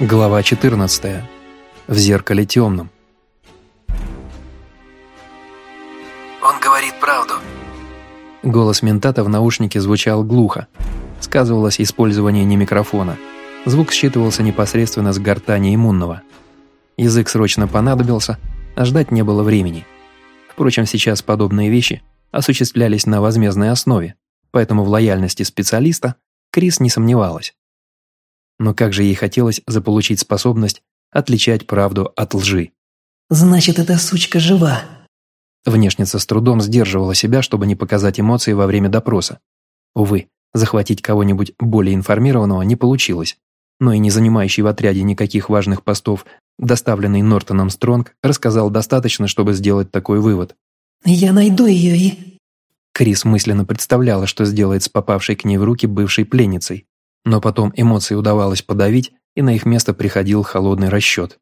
Глава 14. В зеркале темном. «Он говорит правду». Голос ментата в наушнике звучал глухо. Сказывалось использование не микрофона. Звук считывался непосредственно с гортани иммунного. Язык срочно понадобился, а ждать не было времени. Впрочем, сейчас подобные вещи осуществлялись на возмездной основе, поэтому в лояльности специалиста Крис не сомневалась. Но как же ей хотелось заполучить способность отличать правду от лжи. «Значит, эта сучка жива!» Внешница с трудом сдерживала себя, чтобы не показать эмоции во время допроса. Увы, захватить кого-нибудь более информированного не получилось, но и не занимающий в отряде никаких важных постов, доставленный Нортоном Стронг, рассказал достаточно, чтобы сделать такой вывод. «Я найду ее и...» Крис мысленно представляла, что сделает с попавшей к ней в руки бывшей пленницей, но потом эмоции удавалось подавить, и на их место приходил холодный расчет.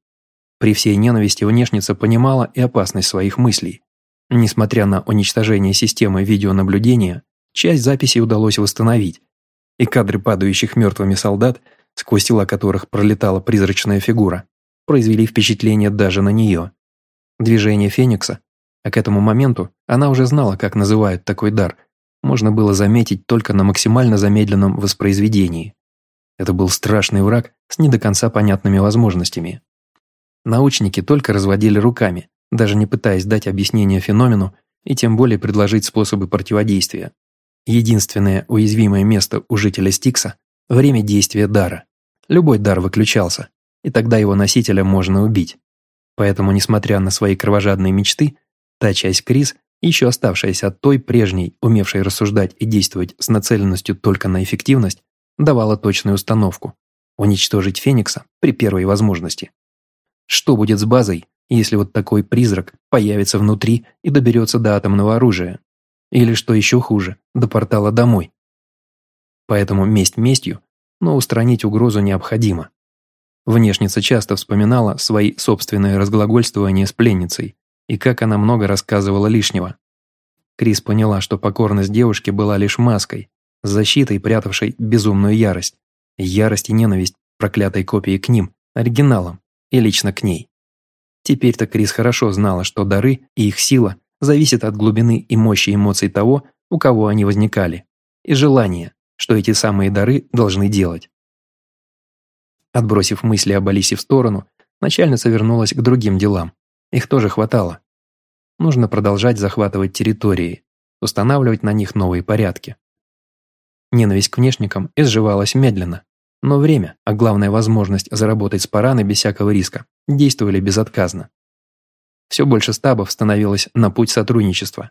При всей ненависти внешница понимала и опасность своих мыслей. Несмотря на уничтожение системы видеонаблюдения, часть записей удалось восстановить, и кадры падающих мертвыми солдат, сквозь тела которых пролетала призрачная фигура, произвели впечатление даже на нее. Движение Феникса, а к этому моменту она уже знала, как называют такой дар – можно было заметить только на максимально замедленном воспроизведении. Это был страшный враг с не до конца понятными возможностями. Научники только разводили руками, даже не пытаясь дать объяснение феномену и тем более предложить способы противодействия. Единственное уязвимое место у жителя Стикса – время действия дара. Любой дар выключался, и тогда его носителя можно убить. Поэтому, несмотря на свои кровожадные мечты, та часть Крис, еще оставшаяся от той прежней, умевшей рассуждать и действовать с нацеленностью только на эффективность, давала точную установку – уничтожить Феникса при первой возможности. Что будет с базой, если вот такой призрак появится внутри и доберется до атомного оружия? Или, что еще хуже, до портала домой? Поэтому месть местью, но устранить угрозу необходимо. Внешница часто вспоминала свои собственные разглагольствования с пленницей, и как она много рассказывала лишнего. Крис поняла, что покорность девушки была лишь маской, защитой, прятавшей безумную ярость. Ярость и ненависть проклятой копии к ним, оригиналам, и лично к ней. Теперь-то Крис хорошо знала, что дары и их сила зависят от глубины и мощи эмоций того, у кого они возникали, и желания, что эти самые дары должны делать. Отбросив мысли об Алисе в сторону, начальница вернулась к другим делам. Их тоже хватало. Нужно продолжать захватывать территории, устанавливать на них новые порядки. Ненависть к внешникам изживалась медленно, но время, а главная возможность заработать с параны без всякого риска, действовали безотказно. Все больше стабов становилось на путь сотрудничества.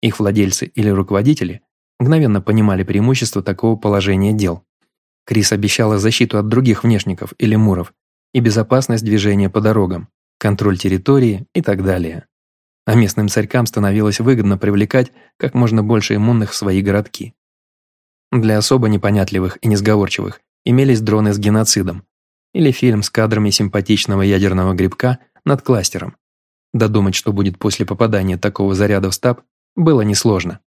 Их владельцы или руководители мгновенно понимали преимущество такого положения дел. Крис обещала защиту от других внешников или муров и безопасность движения по дорогам, контроль территории и так далее. А местным царькам становилось выгодно привлекать как можно больше иммунных в свои городки. Для особо непонятливых и несговорчивых имелись дроны с геноцидом или фильм с кадрами симпатичного ядерного грибка над кластером. Додумать, что будет после попадания такого заряда в стаб, было несложно.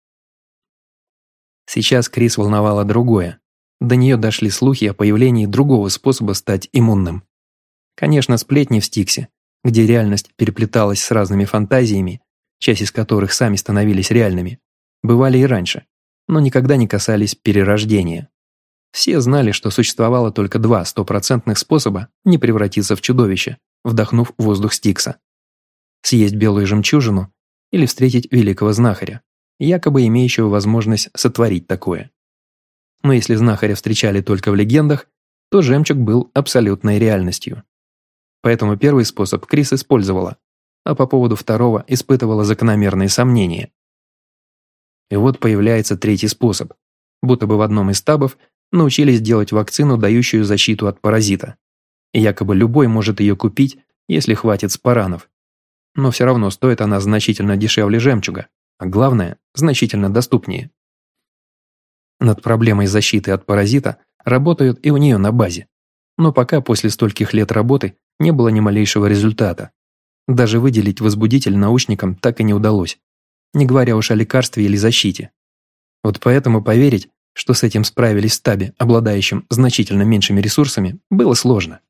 Сейчас Крис волновало другое. До нее дошли слухи о появлении другого способа стать иммунным. Конечно, сплетни в Стиксе где реальность переплеталась с разными фантазиями, часть из которых сами становились реальными, бывали и раньше, но никогда не касались перерождения. Все знали, что существовало только два стопроцентных способа не превратиться в чудовище, вдохнув воздух Стикса. Съесть белую жемчужину или встретить великого знахаря, якобы имеющего возможность сотворить такое. Но если знахаря встречали только в легендах, то жемчуг был абсолютной реальностью. Поэтому первый способ Крис использовала, а по поводу второго испытывала закономерные сомнения. И вот появляется третий способ. Будто бы в одном из табов научились делать вакцину, дающую защиту от паразита. И якобы любой может ее купить, если хватит спаранов. Но все равно стоит она значительно дешевле жемчуга, а главное, значительно доступнее. Над проблемой защиты от паразита работают и у нее на базе. Но пока после стольких лет работы не было ни малейшего результата. Даже выделить возбудитель научникам так и не удалось, не говоря уж о лекарстве или защите. Вот поэтому поверить, что с этим справились в стабе, обладающим значительно меньшими ресурсами, было сложно.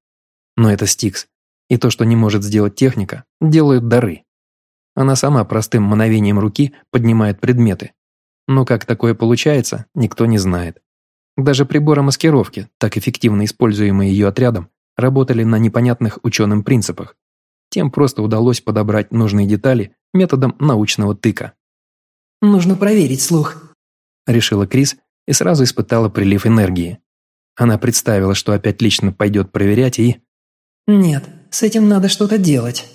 Но это Стикс. И то, что не может сделать техника, делают дары. Она сама простым мановением руки поднимает предметы. Но как такое получается, никто не знает. Даже приборы маскировки, так эффективно используемые ее отрядом, работали на непонятных ученым принципах. Тем просто удалось подобрать нужные детали методом научного тыка. «Нужно проверить слух», – решила Крис и сразу испытала прилив энергии. Она представила, что опять лично пойдет проверять и... «Нет, с этим надо что-то делать».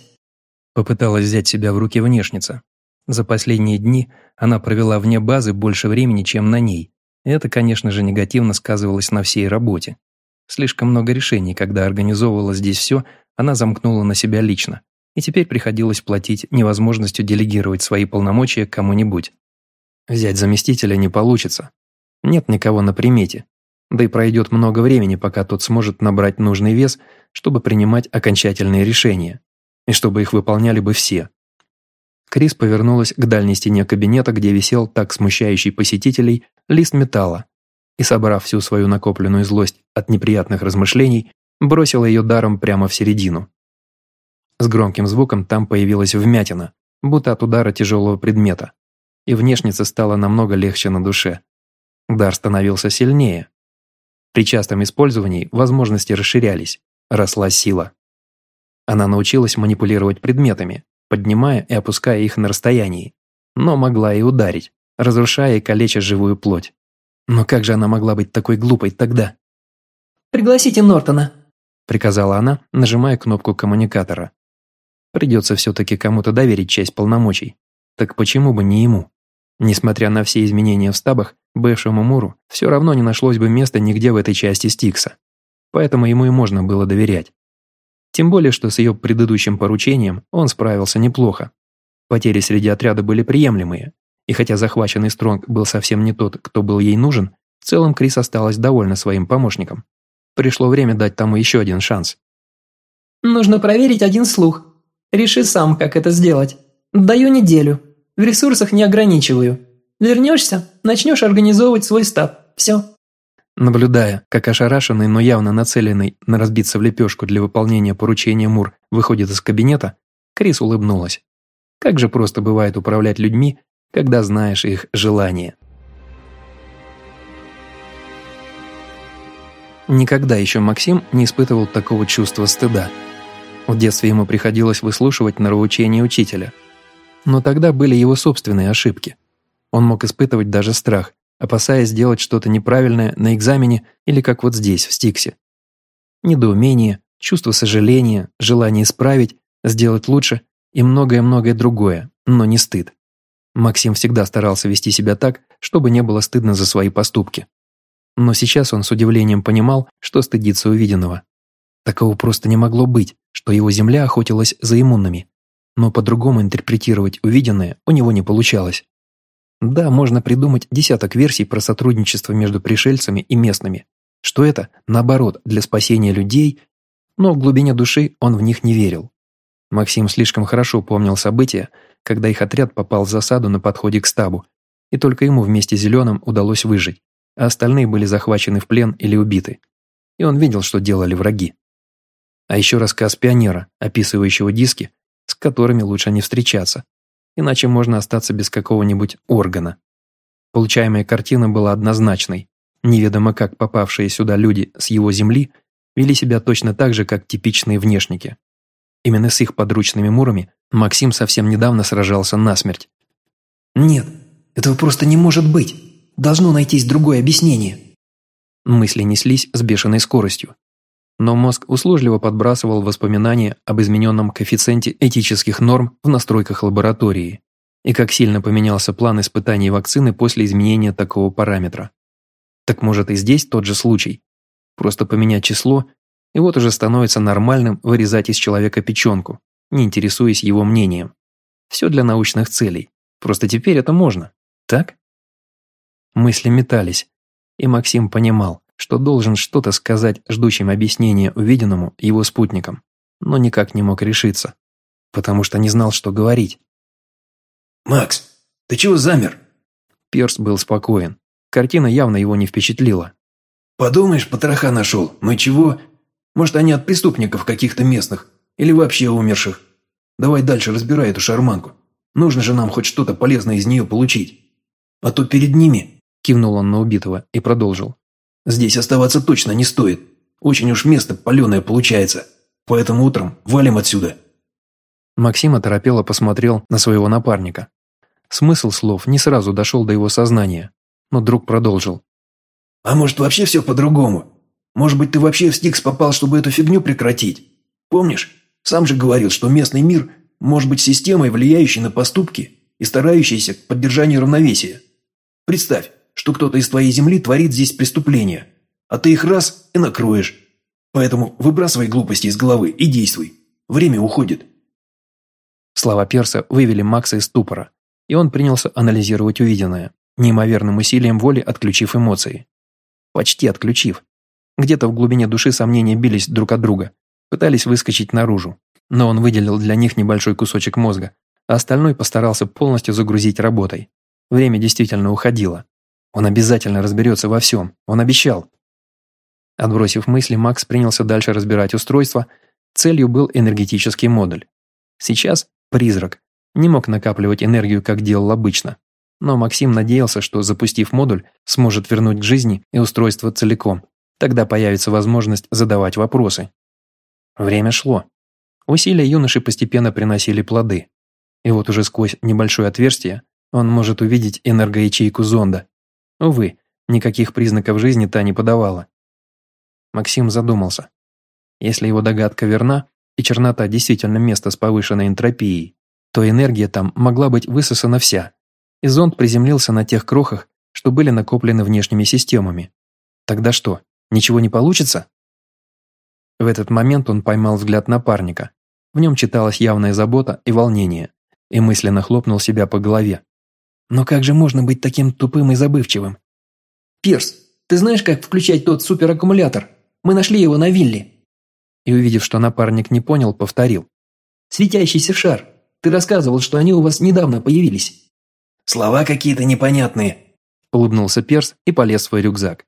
Попыталась взять себя в руки внешница. За последние дни она провела вне базы больше времени, чем на ней. Это, конечно же, негативно сказывалось на всей работе. Слишком много решений, когда организовывала здесь все, она замкнула на себя лично. И теперь приходилось платить невозможностью делегировать свои полномочия кому-нибудь. Взять заместителя не получится. Нет никого на примете. Да и пройдет много времени, пока тот сможет набрать нужный вес, чтобы принимать окончательные решения. И чтобы их выполняли бы все. Крис повернулась к дальней стене кабинета, где висел так смущающий посетителей лист металла, и, собрав всю свою накопленную злость от неприятных размышлений, бросила ее даром прямо в середину. С громким звуком там появилась вмятина, будто от удара тяжелого предмета, и внешнице стало намного легче на душе. Дар становился сильнее. При частом использовании возможности расширялись, росла сила. Она научилась манипулировать предметами, поднимая и опуская их на расстоянии, но могла и ударить, разрушая и калеча живую плоть. Но как же она могла быть такой глупой тогда? «Пригласите Нортона», – приказала она, нажимая кнопку коммуникатора. Придется все-таки кому-то доверить часть полномочий. Так почему бы не ему? Несмотря на все изменения в стабах, бывшему Муру все равно не нашлось бы места нигде в этой части Стикса. Поэтому ему и можно было доверять. Тем более, что с ее предыдущим поручением он справился неплохо. Потери среди отряда были приемлемые, и хотя захваченный Стронг был совсем не тот, кто был ей нужен, в целом Крис осталась довольна своим помощником. Пришло время дать тому еще один шанс. «Нужно проверить один слух. Реши сам, как это сделать. Даю неделю. В ресурсах не ограничиваю. Вернешься, начнешь организовывать свой стаб. Все». Наблюдая, как ошарашенный, но явно нацеленный на разбиться в лепешку для выполнения поручения Мур выходит из кабинета, Крис улыбнулась. Как же просто бывает управлять людьми, когда знаешь их желания. Никогда еще Максим не испытывал такого чувства стыда. В детстве ему приходилось выслушивать нравоучения учителя. Но тогда были его собственные ошибки. Он мог испытывать даже страх, опасаясь сделать что-то неправильное на экзамене или как вот здесь, в Стиксе. Недоумение, чувство сожаления, желание исправить, сделать лучше и многое-многое другое, но не стыд. Максим всегда старался вести себя так, чтобы не было стыдно за свои поступки. Но сейчас он с удивлением понимал, что стыдится увиденного. Такого просто не могло быть, что его земля охотилась за иммунными. Но по-другому интерпретировать увиденное у него не получалось. Да, можно придумать десяток версий про сотрудничество между пришельцами и местными, что это, наоборот, для спасения людей, но в глубине души он в них не верил. Максим слишком хорошо помнил события, когда их отряд попал в засаду на подходе к стабу, и только ему вместе с Зеленым удалось выжить, а остальные были захвачены в плен или убиты. И он видел, что делали враги. А еще рассказ пионера, описывающего диски, с которыми лучше не встречаться, иначе можно остаться без какого-нибудь органа. Получаемая картина была однозначной. Неведомо как попавшие сюда люди с его земли вели себя точно так же, как типичные внешники. Именно с их подручными мурами Максим совсем недавно сражался насмерть. «Нет, этого просто не может быть. Должно найтись другое объяснение». Мысли неслись с бешеной скоростью но мозг услужливо подбрасывал воспоминания об измененном коэффициенте этических норм в настройках лаборатории и как сильно поменялся план испытаний вакцины после изменения такого параметра. Так может и здесь тот же случай. Просто поменять число, и вот уже становится нормальным вырезать из человека печенку, не интересуясь его мнением. Все для научных целей. Просто теперь это можно. Так? Мысли метались, и Максим понимал, что должен что-то сказать ждущим объяснения увиденному его спутникам, но никак не мог решиться, потому что не знал, что говорить. «Макс, ты чего замер?» Перс был спокоен. Картина явно его не впечатлила. «Подумаешь, потроха нашел. Мы чего? Может, они от преступников каких-то местных или вообще умерших. Давай дальше разбирай эту шарманку. Нужно же нам хоть что-то полезное из нее получить. А то перед ними...» Кивнул он на убитого и продолжил. «Здесь оставаться точно не стоит. Очень уж место паленое получается. Поэтому утром валим отсюда». Максим оторопело посмотрел на своего напарника. Смысл слов не сразу дошел до его сознания, но друг продолжил. «А может, вообще все по-другому? Может быть, ты вообще в Стикс попал, чтобы эту фигню прекратить? Помнишь, сам же говорил, что местный мир может быть системой, влияющей на поступки и старающейся к поддержанию равновесия. Представь, что кто-то из твоей земли творит здесь преступления, а ты их раз и накроешь. Поэтому выбрасывай глупости из головы и действуй. Время уходит». Слова Перса вывели Макса из ступора, и он принялся анализировать увиденное, неимоверным усилием воли отключив эмоции. Почти отключив. Где-то в глубине души сомнения бились друг от друга, пытались выскочить наружу, но он выделил для них небольшой кусочек мозга, а остальной постарался полностью загрузить работой. Время действительно уходило. Он обязательно разберется во всем, он обещал. Отбросив мысли, Макс принялся дальше разбирать устройство. Целью был энергетический модуль. Сейчас призрак не мог накапливать энергию, как делал обычно. Но Максим надеялся, что, запустив модуль, сможет вернуть к жизни и устройство целиком. Тогда появится возможность задавать вопросы. Время шло. Усилия юноши постепенно приносили плоды. И вот уже сквозь небольшое отверстие он может увидеть энергоячейку зонда. Увы, никаких признаков жизни та не подавала. Максим задумался. Если его догадка верна, и чернота действительно место с повышенной энтропией, то энергия там могла быть высосана вся, и зонд приземлился на тех крохах, что были накоплены внешними системами. Тогда что, ничего не получится? В этот момент он поймал взгляд напарника, в нем читалась явная забота и волнение, и мысленно хлопнул себя по голове. «Но как же можно быть таким тупым и забывчивым?» «Пирс, ты знаешь, как включать тот супераккумулятор? Мы нашли его на вилле». И увидев, что напарник не понял, повторил. «Светящийся шар. Ты рассказывал, что они у вас недавно появились». «Слова какие-то непонятные», – улыбнулся Перс и полез в свой рюкзак.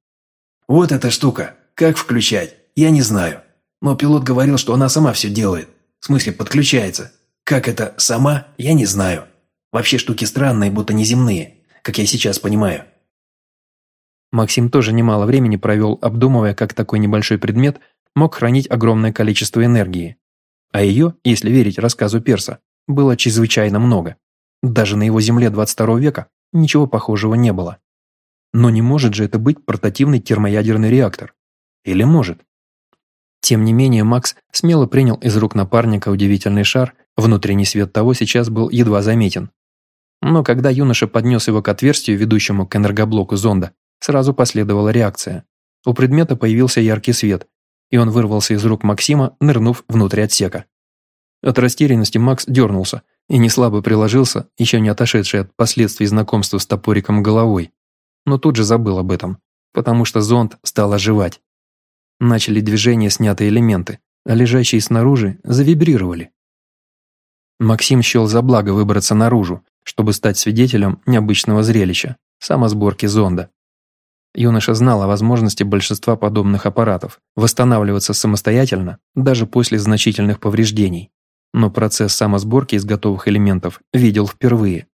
«Вот эта штука. Как включать? Я не знаю. Но пилот говорил, что она сама все делает. В смысле, подключается. Как это «сама» я не знаю. Вообще штуки странные, будто неземные, как я сейчас понимаю. Максим тоже немало времени провел, обдумывая, как такой небольшой предмет мог хранить огромное количество энергии. А ее, если верить рассказу Перса, было чрезвычайно много. Даже на его земле 22 века ничего похожего не было. Но не может же это быть портативный термоядерный реактор. Или может? Тем не менее, Макс смело принял из рук напарника удивительный шар, внутренний свет того сейчас был едва заметен. Но когда юноша поднес его к отверстию, ведущему к энергоблоку зонда, сразу последовала реакция. У предмета появился яркий свет, и он вырвался из рук Максима, нырнув внутрь отсека. От растерянности Макс дернулся и неслабо приложился, еще не отошедший от последствий знакомства с топориком головой. Но тут же забыл об этом, потому что зонд стал оживать. Начали движение снятые элементы, а лежащие снаружи завибрировали. Максим счел за благо выбраться наружу, чтобы стать свидетелем необычного зрелища – самосборки зонда. Юноша знал о возможности большинства подобных аппаратов восстанавливаться самостоятельно даже после значительных повреждений, но процесс самосборки из готовых элементов видел впервые.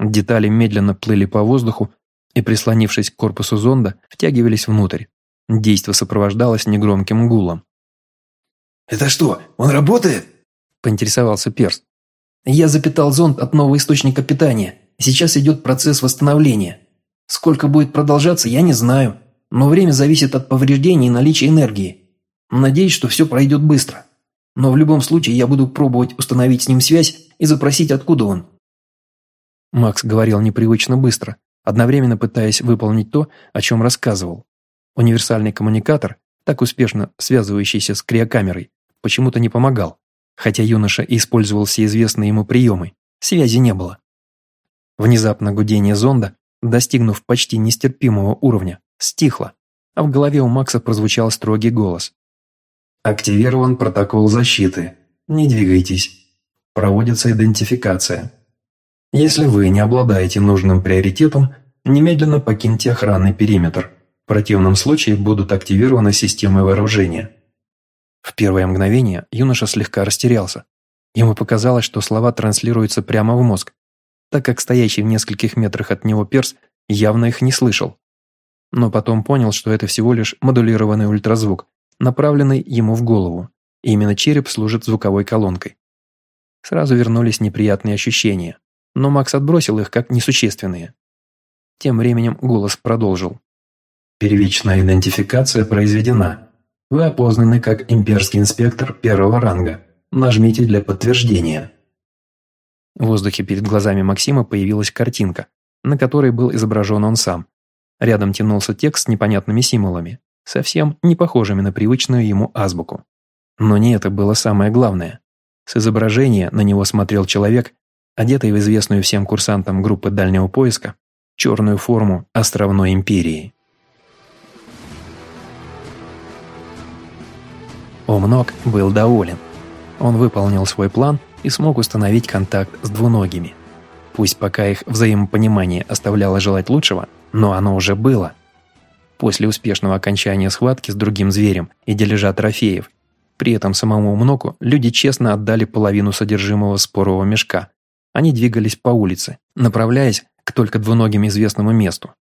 Детали медленно плыли по воздуху и, прислонившись к корпусу зонда, втягивались внутрь. Действо сопровождалось негромким гулом. «Это что, он работает?» – поинтересовался Перст. «Я запитал зонд от нового источника питания. Сейчас идет процесс восстановления. Сколько будет продолжаться, я не знаю, но время зависит от повреждений и наличия энергии. Надеюсь, что все пройдет быстро. Но в любом случае я буду пробовать установить с ним связь и запросить, откуда он». Макс говорил непривычно быстро, одновременно пытаясь выполнить то, о чем рассказывал. Универсальный коммуникатор, так успешно связывающийся с криокамерой, почему-то не помогал, хотя юноша использовал все известные ему приемы, связи не было. Внезапно гудение зонда, достигнув почти нестерпимого уровня, стихло, а в голове у Макса прозвучал строгий голос. «Активирован протокол защиты. Не двигайтесь. Проводится идентификация. Если вы не обладаете нужным приоритетом, немедленно покиньте охранный периметр». В противном случае будут активированы системы вооружения. В первое мгновение юноша слегка растерялся. Ему показалось, что слова транслируются прямо в мозг, так как стоящий в нескольких метрах от него перс явно их не слышал. Но потом понял, что это всего лишь модулированный ультразвук, направленный ему в голову, и именно череп служит звуковой колонкой. Сразу вернулись неприятные ощущения, но Макс отбросил их как несущественные. Тем временем голос продолжил. Первичная идентификация произведена. Вы опознаны как имперский инспектор первого ранга. Нажмите для подтверждения. В воздухе перед глазами Максима появилась картинка, на которой был изображен он сам. Рядом тянулся текст с непонятными символами, совсем не похожими на привычную ему азбуку. Но не это было самое главное. С изображения на него смотрел человек, одетый в известную всем курсантам группы дальнего поиска черную форму островной империи. Омнок был доволен. Он выполнил свой план и смог установить контакт с двуногими. Пусть пока их взаимопонимание оставляло желать лучшего, но оно уже было. После успешного окончания схватки с другим зверем и дележа трофеев, при этом самому Умноку люди честно отдали половину содержимого спорового мешка. Они двигались по улице, направляясь к только двуногим известному месту.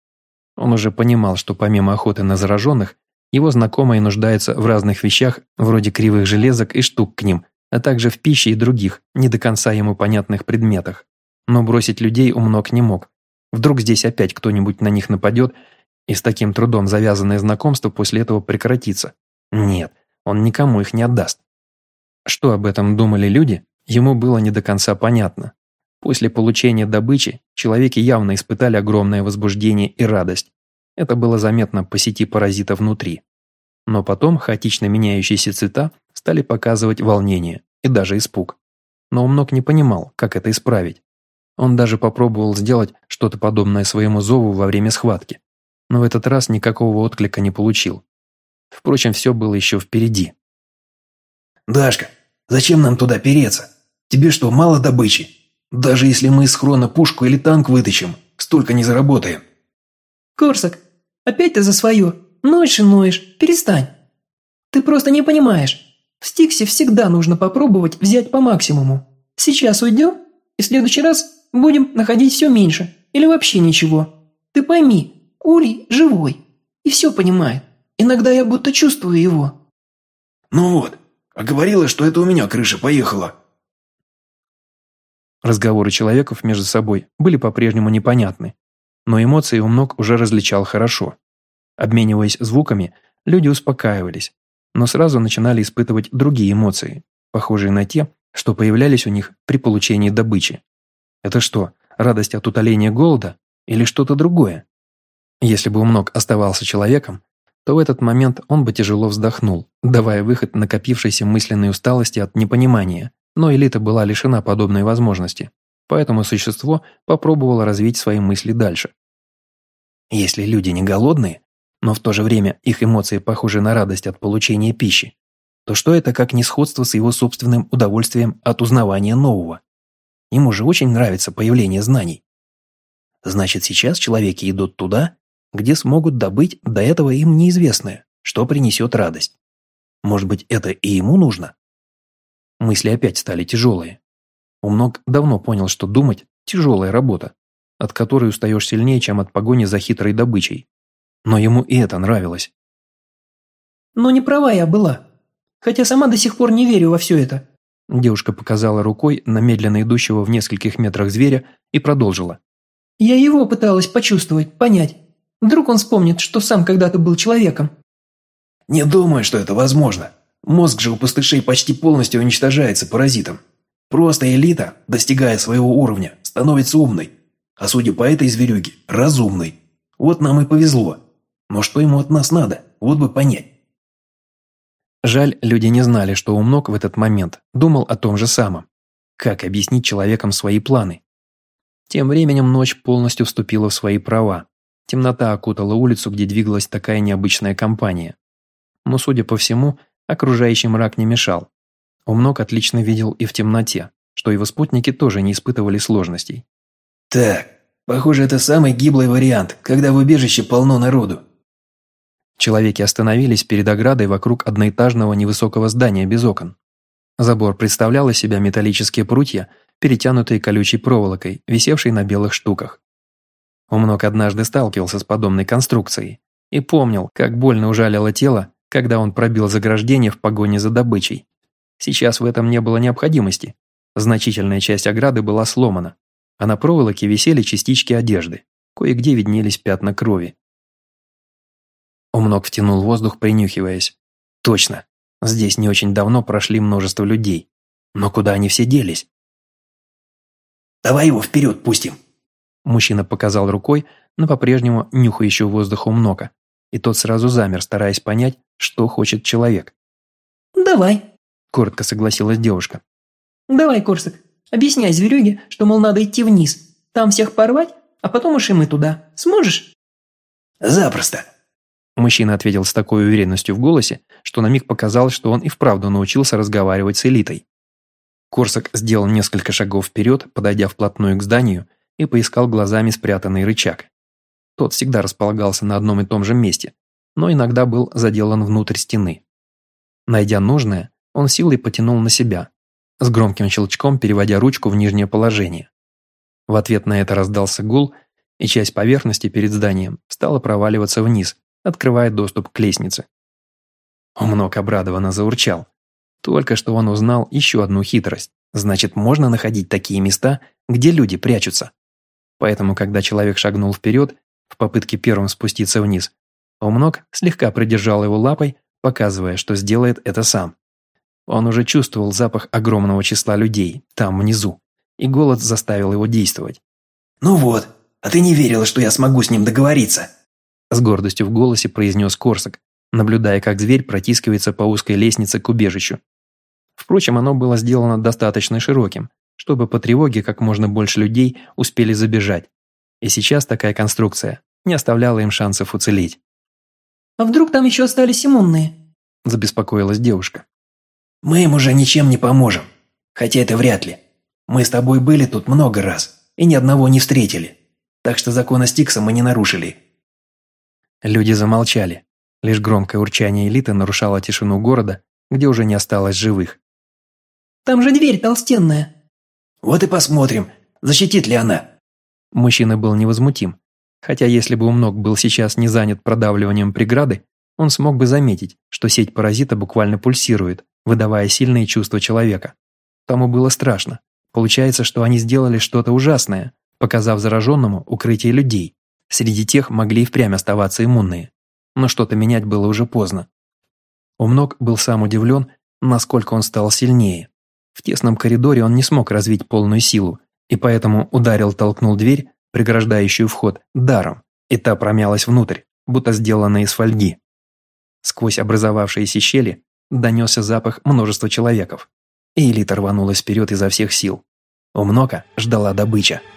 Он уже понимал, что помимо охоты на зараженных, его знакомые нуждаются в разных вещах, вроде кривых железок и штук к ним, а также в пище и других, не до конца ему понятных предметах. Но бросить людей умнок не мог. Вдруг здесь опять кто-нибудь на них нападет, и с таким трудом завязанное знакомство после этого прекратится. Нет, он никому их не отдаст. Что об этом думали люди, ему было не до конца понятно. После получения добычи человеки явно испытали огромное возбуждение и радость. Это было заметно по сети паразита внутри. Но потом хаотично меняющиеся цвета стали показывать волнение и даже испуг. Но Умнок не понимал, как это исправить. Он даже попробовал сделать что-то подобное своему зову во время схватки, но в этот раз никакого отклика не получил. Впрочем, все было еще впереди. «Дашка, зачем нам туда переться? Тебе что, мало добычи? Даже если мы из хрона пушку или танк вытащим, столько не заработаем». «Корсак, Опять ты за свое. Ноешь и ноешь. Перестань. Ты просто не понимаешь. В Стиксе всегда нужно попробовать взять по максимуму. Сейчас уйдем, и в следующий раз будем находить все меньше. Или вообще ничего. Ты пойми, Улей живой. И все понимает. Иногда я будто чувствую его. Ну вот, а говорила, что это у меня крыша поехала. Разговоры человеков между собой были по-прежнему непонятны, но эмоции у ног уже различал хорошо. Обмениваясь звуками, люди успокаивались, но сразу начинали испытывать другие эмоции, похожие на те, что появлялись у них при получении добычи. Это что, радость от утоления голода или что-то другое? Если бы Умног оставался человеком, то в этот момент он бы тяжело вздохнул, давая выход накопившейся мысленной усталости от непонимания, но элита была лишена подобной возможности. Поэтому существо попробовало развить свои мысли дальше. Если люди не голодные, но в то же время их эмоции похожи на радость от получения пищи, то что это как несходство с его собственным удовольствием от узнавания нового? Ему же очень нравится появление знаний. Значит, сейчас человеки идут туда, где смогут добыть до этого им неизвестное, что принесет радость. Может быть, это и ему нужно? Мысли опять стали тяжелые. Умног давно понял, что думать – тяжелая работа, от которой устаешь сильнее, чем от погони за хитрой добычей. Но ему и это нравилось. «Но не права я была. Хотя сама до сих пор не верю во все это». Девушка показала рукой на медленно идущего в нескольких метрах зверя и продолжила. «Я его пыталась почувствовать, понять. Вдруг он вспомнит, что сам когда-то был человеком». «Не думаю, что это возможно. Мозг же у пустышей почти полностью уничтожается паразитом. Просто элита, достигая своего уровня, становится умной. А судя по этой зверюге, разумной. Вот нам и повезло. Но что ему от нас надо? Вот бы понять. Жаль, люди не знали, что Умнок в этот момент думал о том же самом. Как объяснить человекам свои планы? Тем временем ночь полностью вступила в свои права. Темнота окутала улицу, где двигалась такая необычная компания. Но, судя по всему, окружающий мрак не мешал. Умнок отлично видел и в темноте, что его спутники тоже не испытывали сложностей. «Так, похоже, это самый гиблый вариант, когда в убежище полно народу». Человеки остановились перед оградой вокруг одноэтажного невысокого здания без окон. Забор представлял из себя металлические прутья, перетянутые колючей проволокой, висевшей на белых штуках. Умнок однажды сталкивался с подобной конструкцией и помнил, как больно ужалило тело, когда он пробил заграждение в погоне за добычей. Сейчас в этом не было необходимости. Значительная часть ограды была сломана, а на проволоке висели частички одежды. Кое-где виднелись пятна крови. Умнок втянул воздух, принюхиваясь. Точно, здесь не очень давно прошли множество людей. Но куда они все делись? «Давай его вперед пустим!» Мужчина показал рукой на по-прежнему нюхающего воздух умнока, и тот сразу замер, стараясь понять, что хочет человек. «Давай», – коротко согласилась девушка. «Давай, Корсак, объясняй зверюге, что, мол, надо идти вниз, там всех порвать, а потом уж и мы туда. Сможешь?» «Запросто», Мужчина ответил с такой уверенностью в голосе, что на миг показалось, что он и вправду научился разговаривать с элитой. Корсак сделал несколько шагов вперед, подойдя вплотную к зданию, и поискал глазами спрятанный рычаг. Тот всегда располагался на одном и том же месте, но иногда был заделан внутрь стены. Найдя нужное, он силой потянул на себя, с громким щелчком переводя ручку в нижнее положение. В ответ на это раздался гул, и часть поверхности перед зданием стала проваливаться вниз, открывая доступ к лестнице. Умнок обрадованно заурчал. Только что он узнал еще одну хитрость. Значит, можно находить такие места, где люди прячутся. Поэтому, когда человек шагнул вперед, в попытке первым спуститься вниз, Умнок слегка придержал его лапой, показывая, что сделает это сам. Он уже чувствовал запах огромного числа людей, там внизу, и голод заставил его действовать. «Ну вот, а ты не верила, что я смогу с ним договориться?» С гордостью в голосе произнес Корсак, наблюдая, как зверь протискивается по узкой лестнице к убежищу. Впрочем, оно было сделано достаточно широким, чтобы по тревоге как можно больше людей успели забежать. И сейчас такая конструкция не оставляла им шансов уцелеть. «А вдруг там еще остались иммунные?» – забеспокоилась девушка. «Мы им уже ничем не поможем. Хотя это вряд ли. Мы с тобой были тут много раз и ни одного не встретили. Так что закона Стикса мы не нарушили». Люди замолчали. Лишь громкое урчание элиты нарушало тишину города, где уже не осталось живых. «Там же дверь толстенная», вот и посмотрим, защитит ли она». Мужчина был невозмутим. Хотя если бы Умног был сейчас не занят продавливанием преграды, он смог бы заметить, что сеть паразита буквально пульсирует, выдавая сильные чувства человека. Тому было страшно. Получается, что они сделали что-то ужасное, показав зараженному укрытие людей. Среди тех могли и впрямь оставаться иммунные. Но что-то менять было уже поздно. Умног был сам удивлен, насколько он стал сильнее. В тесном коридоре он не смог развить полную силу, и поэтому ударил-толкнул дверь, преграждающую вход, даром, и та промялась внутрь, будто сделанная из фольги. Сквозь образовавшиеся щели донесся запах множества человеков, и элита рванулась вперед изо всех сил. У Мнока ждала добыча –